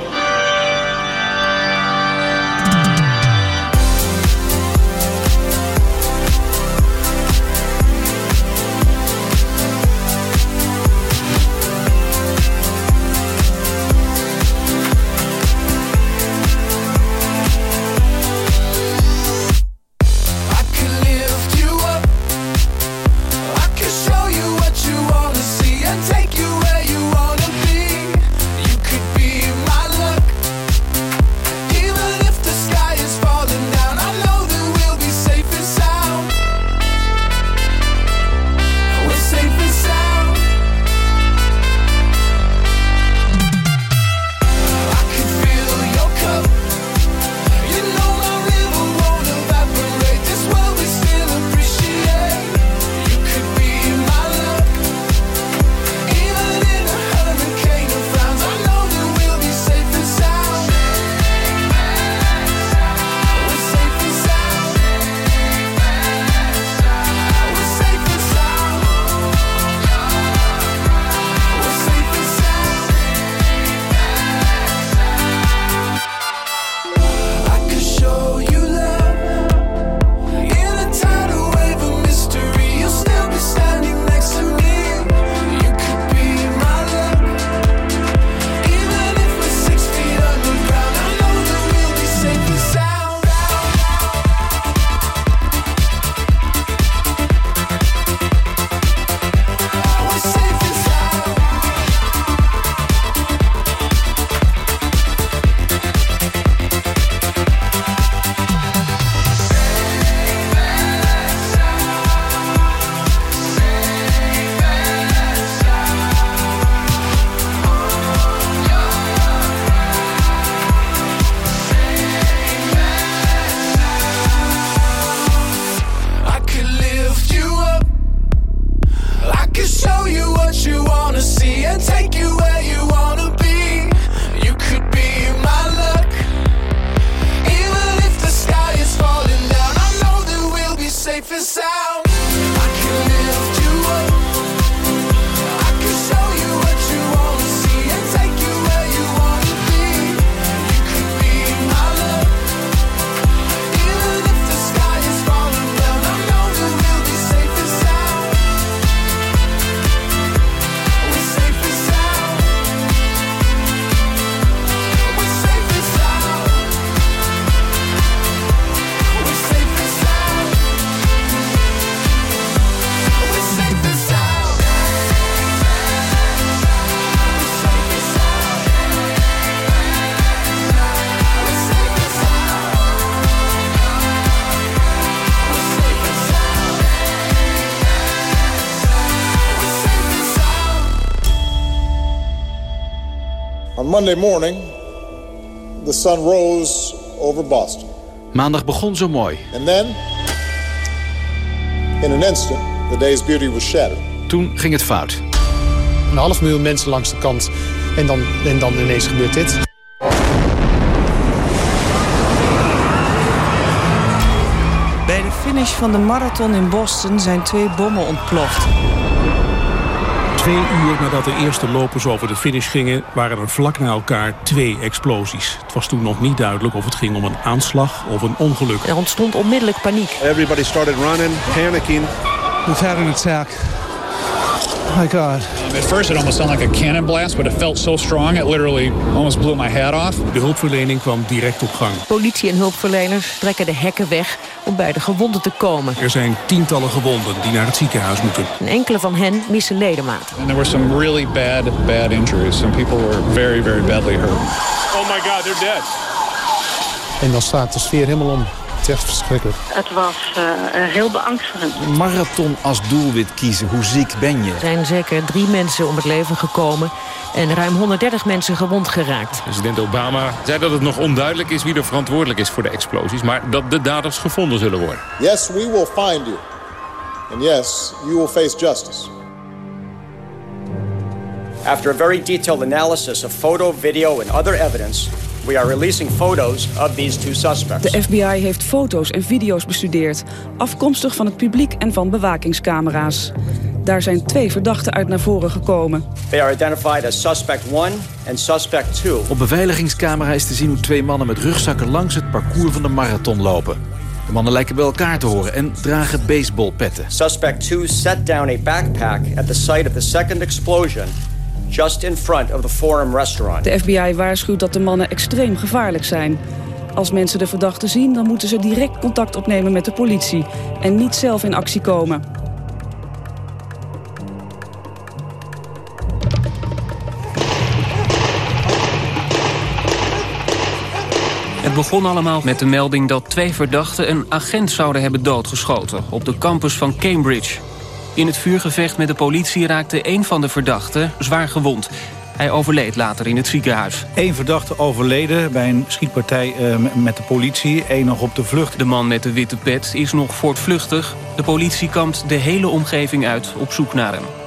Monday morning, the sun rose over Boston. Maandag begon zo mooi. And then, in an instant, the day's beauty was shattered. Toen ging het fout. Een half miljoen mensen langs de kant en dan, en dan ineens gebeurt dit. Bij de finish van de marathon in Boston zijn twee bommen ontploft. Twee uur nadat de eerste lopers over de finish gingen... waren er vlak na elkaar twee explosies. Het was toen nog niet duidelijk of het ging om een aanslag of een ongeluk. Er ontstond onmiddellijk paniek. Everybody started running, panicking. We've had an attack. Oh my God. At first it almost sounded like a cannon blast, but it felt so strong it literally almost blew my head off. De hulpverlening kwam direct op gang. Politie en hulpverleners trekken de hekken weg om bij de gewonden te komen. Er zijn tientallen gewonden die naar het ziekenhuis moeten. En enkele van hen missen ledematen. And there were some really bad, bad injuries. Some people were very, very badly hurt. Oh my god, they're dead. En dan staat de sfeer helemaal om. Het is echt verschrikkelijk. Het was uh, heel beangstigend. Marathon als doelwit kiezen, hoe ziek ben je? Er zijn zeker drie mensen om het leven gekomen en ruim 130 mensen gewond geraakt. President Obama zei dat het nog onduidelijk is wie er verantwoordelijk is voor de explosies, maar dat de daders gevonden zullen worden. Yes, we will find you. And yes, you will face justice. After a very detailed analysis of photo, video and other evidence, we are releasing photos of these two suspects. De FBI heeft foto's en video's bestudeerd, afkomstig van het publiek en van bewakingscamera's. Daar zijn twee verdachten uit naar voren gekomen. They are identified as suspect 1 and suspect 2. Op beveiligingscamera is te zien hoe twee mannen met rugzakken langs het parcours van de marathon lopen. De mannen lijken bij elkaar te horen en dragen baseballpetten. Suspect 2 set down a backpack at the site of the second explosion just in front of the Forum restaurant. De FBI waarschuwt dat de mannen extreem gevaarlijk zijn. Als mensen de verdachten zien, dan moeten ze direct contact opnemen met de politie en niet zelf in actie komen. Het begon allemaal met de melding dat twee verdachten een agent zouden hebben doodgeschoten op de campus van Cambridge. In het vuurgevecht met de politie raakte een van de verdachten zwaar gewond. Hij overleed later in het ziekenhuis. Eén verdachte overleden bij een schietpartij uh, met de politie. Eén nog op de vlucht. De man met de witte pet is nog voortvluchtig. De politie kampt de hele omgeving uit op zoek naar hem.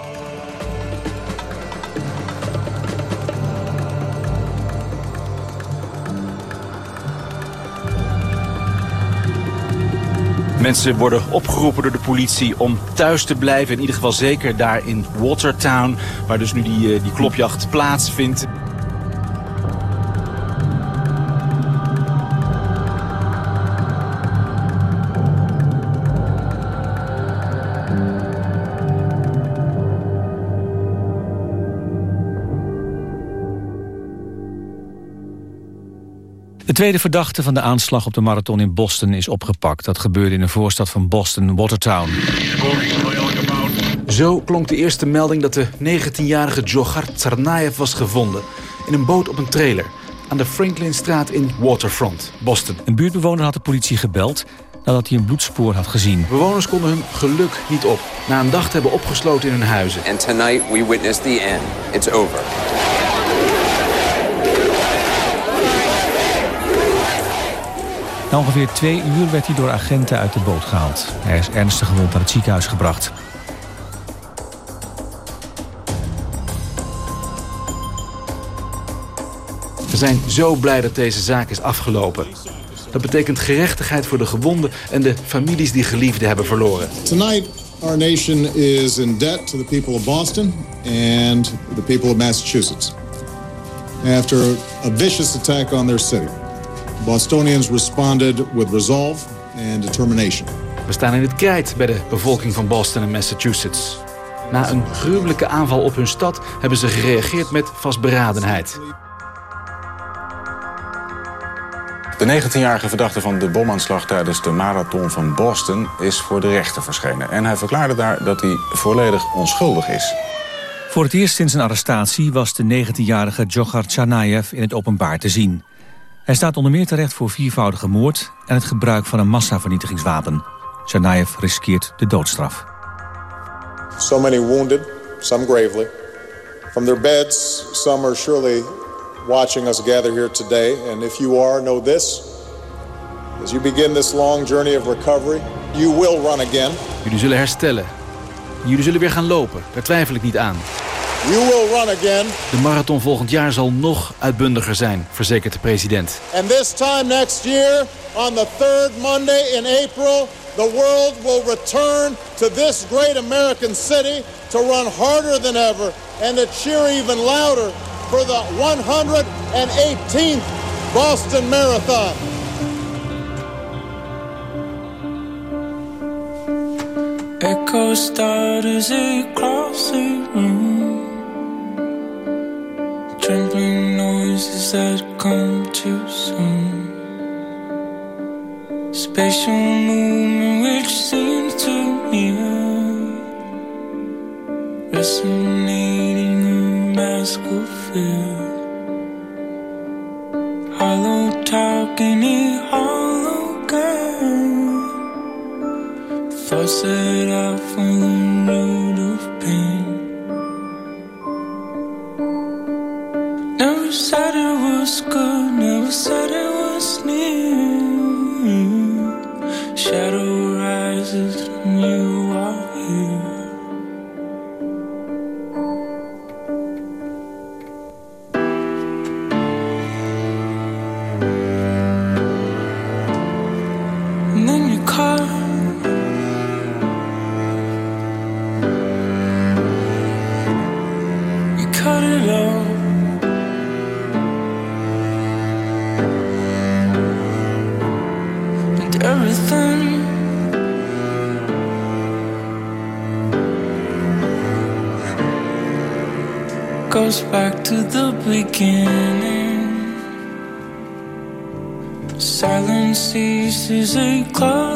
Mensen worden opgeroepen door de politie om thuis te blijven. In ieder geval zeker daar in Watertown, waar dus nu die, uh, die klopjacht plaatsvindt. Tweede verdachte van de aanslag op de marathon in Boston is opgepakt. Dat gebeurde in een voorstad van Boston, Watertown. Zo klonk de eerste melding dat de 19-jarige Djokhar Tsarnaev was gevonden... in een boot op een trailer aan de Franklinstraat in Waterfront, Boston. Een buurtbewoner had de politie gebeld nadat hij een bloedspoor had gezien. Bewoners konden hun geluk niet op. Na een dag te hebben opgesloten in hun huizen. And tonight we witnessed the end. It's over. Na ongeveer twee uur werd hij door agenten uit de boot gehaald. Hij is ernstig gewond naar het ziekenhuis gebracht. We zijn zo blij dat deze zaak is afgelopen. Dat betekent gerechtigheid voor de gewonden en de families die geliefden hebben verloren. Tonight, our nation is in debt to the people of Boston and the people of Massachusetts. After a vicious attack on their city. Bostonians responded with resolve and determination. We staan in het krijt bij de bevolking van Boston en Massachusetts. Na een gruwelijke aanval op hun stad hebben ze gereageerd met vastberadenheid. De 19-jarige verdachte van de bomaanslag tijdens de marathon van Boston is voor de rechter verschenen. En hij verklaarde daar dat hij volledig onschuldig is. Voor het eerst sinds zijn arrestatie was de 19-jarige Djokhar Tsarnaev in het openbaar te zien. Hij staat onder meer terecht voor viervoudige moord en het gebruik van een massavernietigingswapen. Tsarnaev riskeert de doodstraf. So many wounded, some gravely. From their beds, some are surely watching us gather here today. And if you are, know this. As you begin this long journey of recovery, you will run again. Jullie zullen herstellen. Jullie zullen weer gaan lopen, daar twijfel ik niet aan. You will run again. De marathon volgend jaar zal nog uitbundiger zijn, verzekert de president. And this time next year, on the third Monday in April, the world will return to this great American city to run harder than ever and to cheer even louder for the 118th Boston Marathon. Echo across the room. Trembling noises that come too soon. Spatial movement which seems too near. Resonating a mask of fear. Hollow talking a hologram. Thoughts set out for Never said it was good, never said it was near. Shadow rises Goes back to the beginning. Silence ceases a clouded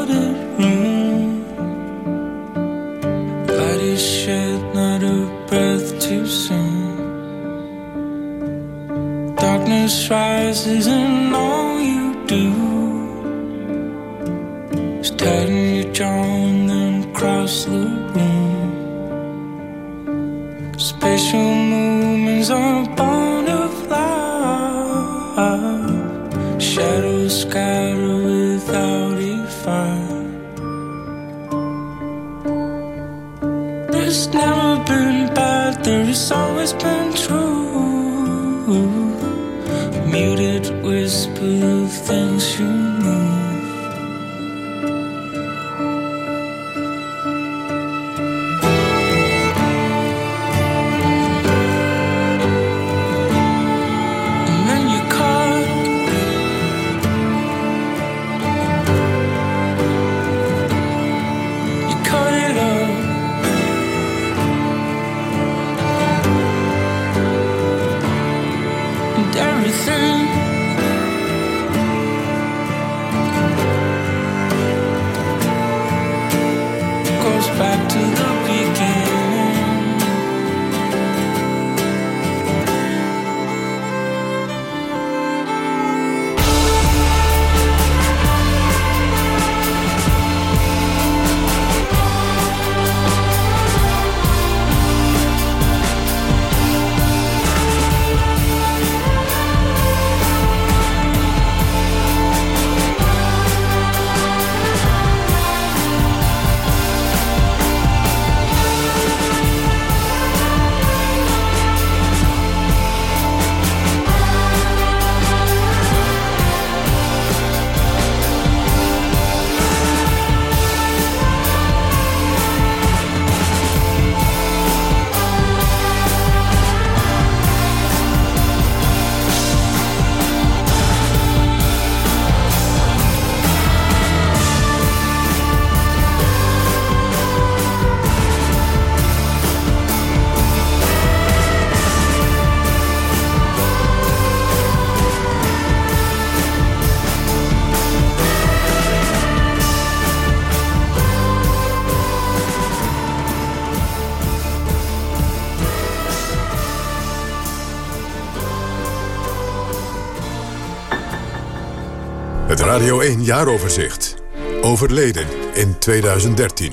Radio 1 jaaroverzicht. Overleden in 2013.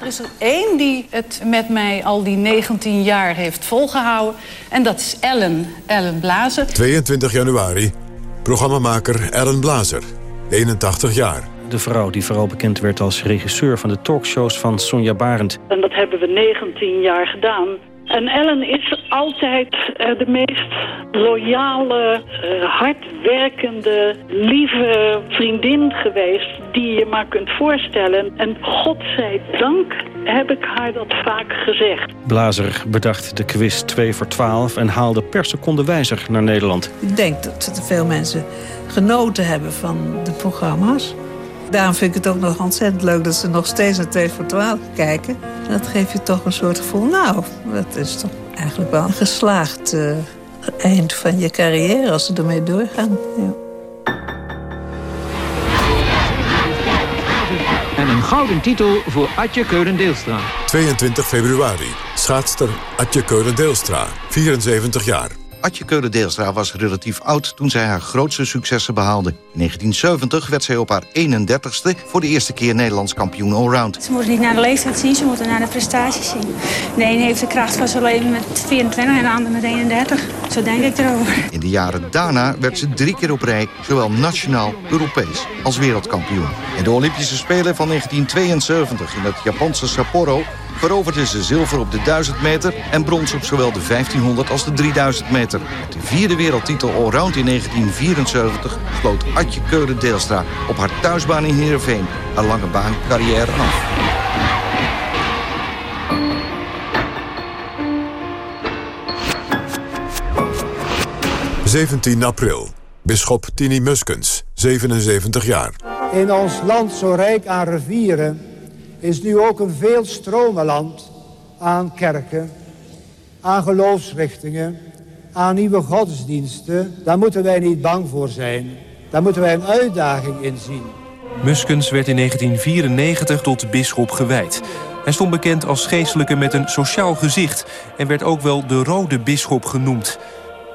Er is er één die het met mij al die 19 jaar heeft volgehouden. En dat is Ellen, Ellen Blazer. 22 januari. Programmamaker Ellen Blazer. 81 jaar. de vrouw die vooral bekend werd als regisseur van de talkshows van Sonja Barend. En dat hebben we 19 jaar gedaan. En Ellen is altijd uh, de meest loyale, uh, hardwerkende, lieve vriendin geweest die je maar kunt voorstellen. En godzijdank heb ik haar dat vaak gezegd. Blazer bedacht de quiz 2 voor 12 en haalde per seconde wijzer naar Nederland. Ik denk dat veel mensen genoten hebben van de programma's. Daarom vind ik het ook nog ontzettend leuk dat ze nog steeds naar 2 voor 12 kijken. Dat geeft je toch een soort gevoel, nou, dat is toch eigenlijk wel een geslaagd uh, eind van je carrière als ze ermee doorgaan. Ja. En een gouden titel voor Atje Keulen-Deelstra. 22 februari. Schaatster Atje Keulen-Deelstra, 74 jaar. Atje Keulen-Deelstra was relatief oud toen zij haar grootste successen behaalde. In 1970 werd zij op haar 31ste voor de eerste keer Nederlands kampioen allround. Ze moeten niet naar de leeftijd zien, ze moeten naar de prestaties zien. De een heeft de kracht van zijn leven met 24 en de ander met 31. Zo denk ik erover. In de jaren daarna werd ze drie keer op rij, zowel nationaal, Europees als wereldkampioen. In de Olympische Spelen van 1972 in het Japanse Sapporo veroverde ze zilver op de 1000 meter en brons op zowel de 1500 als de 3000 meter. Met de vierde wereldtitel allround in 1974 sloot Atje Keuren-Deelstra op haar thuisbaan in Heerenveen haar lange baan carrière af. ...17 april. Bisschop Tini Muskens, 77 jaar. In ons land zo rijk aan rivieren is nu ook een veelstromenland aan kerken, aan geloofsrichtingen, aan nieuwe godsdiensten. Daar moeten wij niet bang voor zijn. Daar moeten wij een uitdaging in zien. Muskens werd in 1994 tot bisschop gewijd. Hij stond bekend als geestelijke met een sociaal gezicht... en werd ook wel de rode bisschop genoemd.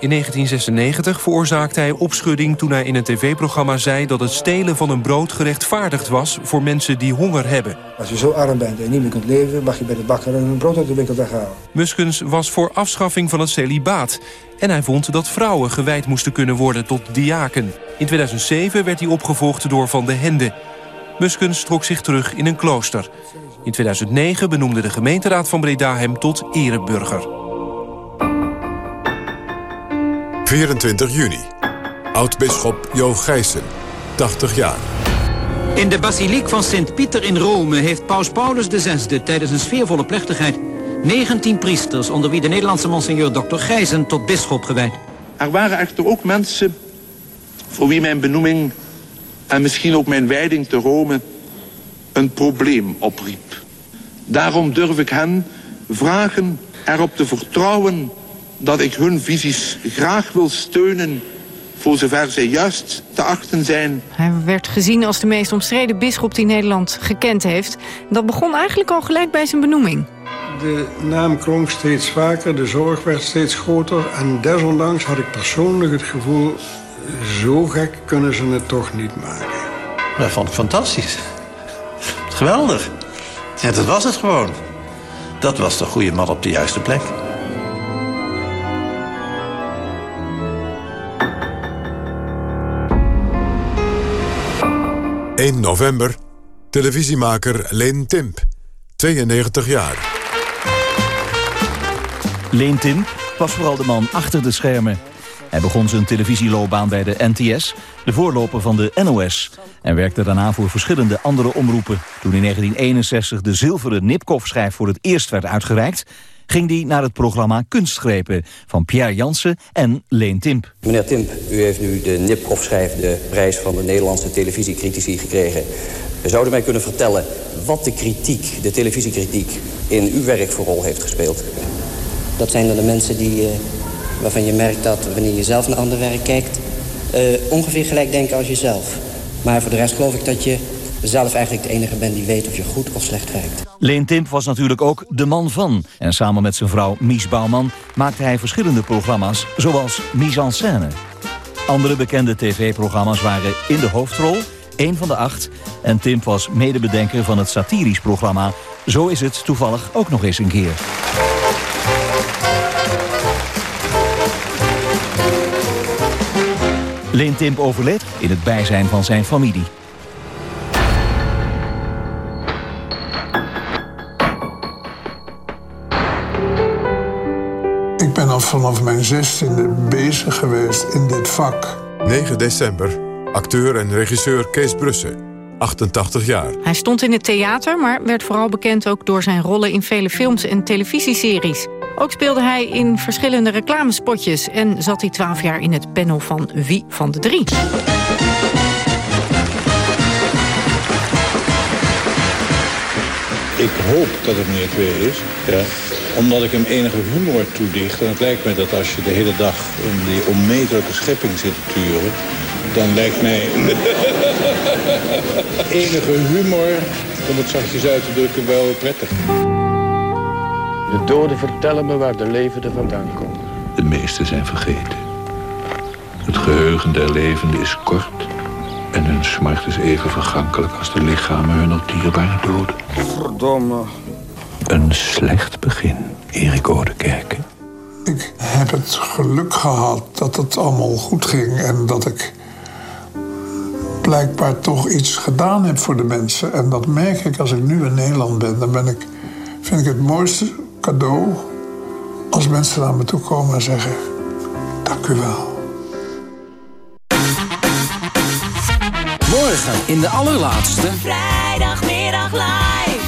In 1996 veroorzaakte hij opschudding toen hij in een tv-programma zei... dat het stelen van een brood gerechtvaardigd was voor mensen die honger hebben. Als je zo arm bent en niet meer kunt leven... mag je bij de bakker een brood uit de winkel weghalen. Muskens was voor afschaffing van het celibaat. En hij vond dat vrouwen gewijd moesten kunnen worden tot diaken. In 2007 werd hij opgevolgd door Van de Hende. Muskens trok zich terug in een klooster. In 2009 benoemde de gemeenteraad van Breda hem tot ereburger. 24 juni. Oud-bisschop Jo Gijssen, 80 jaar. In de basiliek van Sint-Pieter in Rome heeft paus Paulus VI tijdens een sfeervolle plechtigheid 19 priesters, onder wie de Nederlandse monseigneur Dr. Gijzen, tot bisschop gewijd. Er waren echter ook mensen voor wie mijn benoeming en misschien ook mijn wijding te Rome een probleem opriep. Daarom durf ik hen vragen erop te vertrouwen dat ik hun visies graag wil steunen voor zover ze juist te achten zijn. Hij werd gezien als de meest omstreden bisschop die Nederland gekend heeft. Dat begon eigenlijk al gelijk bij zijn benoeming. De naam klonk steeds vaker, de zorg werd steeds groter... en desondanks had ik persoonlijk het gevoel... zo gek kunnen ze het toch niet maken. Dat vond ik fantastisch. Geweldig. Ja, dat was het gewoon. Dat was de goede man op de juiste plek. 1 november. Televisiemaker Leen Timp, 92 jaar. Leen Timp was vooral de man achter de schermen. Hij begon zijn televisieloopbaan bij de NTS, de voorloper van de NOS... en werkte daarna voor verschillende andere omroepen. Toen in 1961 de zilveren Nipkoff-schijf voor het eerst werd uitgereikt ging hij naar het programma Kunstgrepen van Pierre Jansen en Leen Timp. Meneer Timp, u heeft nu de Nipkoff-schijf, de prijs van de Nederlandse televisiecritici gekregen. Zou u mij kunnen vertellen wat de kritiek, de televisiekritiek, in uw werk voor rol heeft gespeeld? Dat zijn dan de mensen die, uh, waarvan je merkt dat wanneer je zelf naar ander werk kijkt... Uh, ongeveer gelijk denken als jezelf. Maar voor de rest geloof ik dat je zelf eigenlijk de enige bent die weet of je goed of slecht werkt. Leen Timp was natuurlijk ook de man van. En samen met zijn vrouw Mies Bouwman maakte hij verschillende programma's, zoals Mise en Scène. Andere bekende tv-programma's waren In de Hoofdrol, één van de acht... en Timp was medebedenker van het satirisch programma... Zo is het toevallig ook nog eens een keer. Leen Timp overleed in het bijzijn van zijn familie. Al vanaf mijn zestiende bezig geweest in dit vak. 9 december, acteur en regisseur Kees Brussen, 88 jaar. Hij stond in het theater, maar werd vooral bekend ook door zijn rollen in vele films en televisieseries. Ook speelde hij in verschillende reclamespotjes en zat hij 12 jaar in het panel van Wie van de Drie. Ik hoop dat het meneer Twee is. Ja. Omdat ik hem enige humor toedicht. En het lijkt mij dat als je de hele dag in die onmetelijke schepping zit te turen... dan lijkt mij [laughs] enige humor, om het zachtjes uit te drukken, wel prettig. De doden vertellen me waar de levenden vandaan komen. De meesten zijn vergeten. Het geheugen der levenden is kort... en hun smart is even vergankelijk als de lichamen hun nog dierbare doden. Verdomme. Een slecht begin, Erik Oudekerke. Ik heb het geluk gehad dat het allemaal goed ging en dat ik blijkbaar toch iets gedaan heb voor de mensen. En dat merk ik als ik nu in Nederland ben. Dan ben ik, vind ik het mooiste cadeau als mensen naar me toe komen en zeggen: Dank u wel. Morgen in de allerlaatste... Vrijdagmiddag live.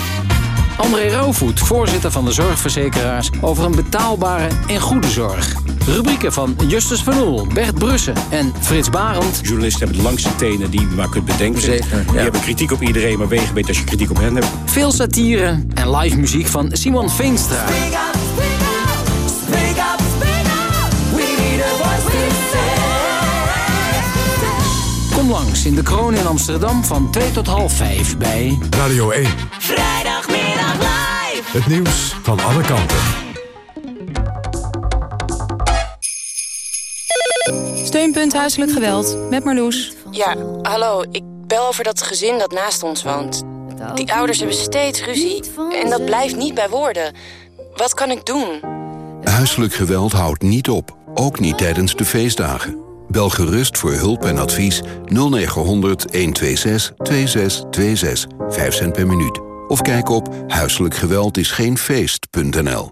André Rauwvoet, voorzitter van de zorgverzekeraars... over een betaalbare en goede zorg. Rubrieken van Justus van Oel, Bert Brussen en Frits Barend. Journalisten hebben de langste tenen die je maar kunt bedenken. Zeker, Die hebben kritiek op iedereen, maar wegen beter als je kritiek op hen hebt. Veel satire en live muziek van Simon Veenstra. Kom langs in de Kroon in Amsterdam van 2 tot half 5 bij... Radio 1, Vrijdagmiddag live. het nieuws van alle kanten. Steunpunt Huiselijk Geweld, met Marloes. Ja, hallo. Ik bel over dat gezin dat naast ons woont. Die ouders hebben steeds ruzie en dat blijft niet bij woorden. Wat kan ik doen? Huiselijk geweld houdt niet op, ook niet tijdens de feestdagen. Bel gerust voor hulp en advies 0900 126 2626, 5 cent per minuut. Of kijk op huiselijkgeweldisgeenfeest.nl.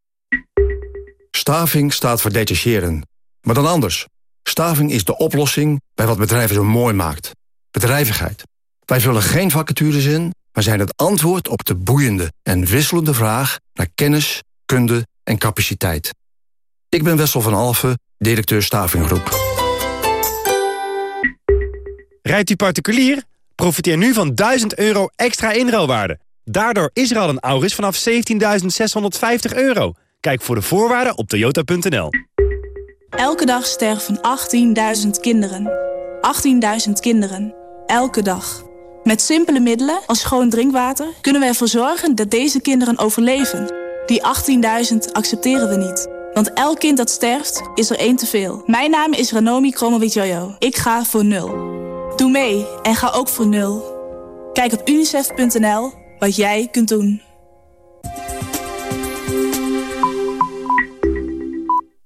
Staving staat voor detacheren. Maar dan anders. Staving is de oplossing bij wat bedrijven zo mooi maakt. Bedrijvigheid. Wij vullen geen vacatures in, maar zijn het antwoord op de boeiende en wisselende vraag naar kennis, kunde en capaciteit. Ik ben Wessel van Alfen, directeur Stavinggroep. Rijdt u particulier? Profiteer nu van 1000 euro extra inruilwaarde. Daardoor is er al een Auris vanaf 17.650 euro. Kijk voor de voorwaarden op toyota.nl. Elke dag sterven 18.000 kinderen. 18.000 kinderen. Elke dag. Met simpele middelen als schoon drinkwater kunnen we ervoor zorgen dat deze kinderen overleven. Die 18.000 accepteren we niet. Want elk kind dat sterft, is er één te veel. Mijn naam is Ranomi Kromowidjojo. Ik ga voor nul. Doe mee en ga ook voor nul. Kijk op unicef.nl wat jij kunt doen.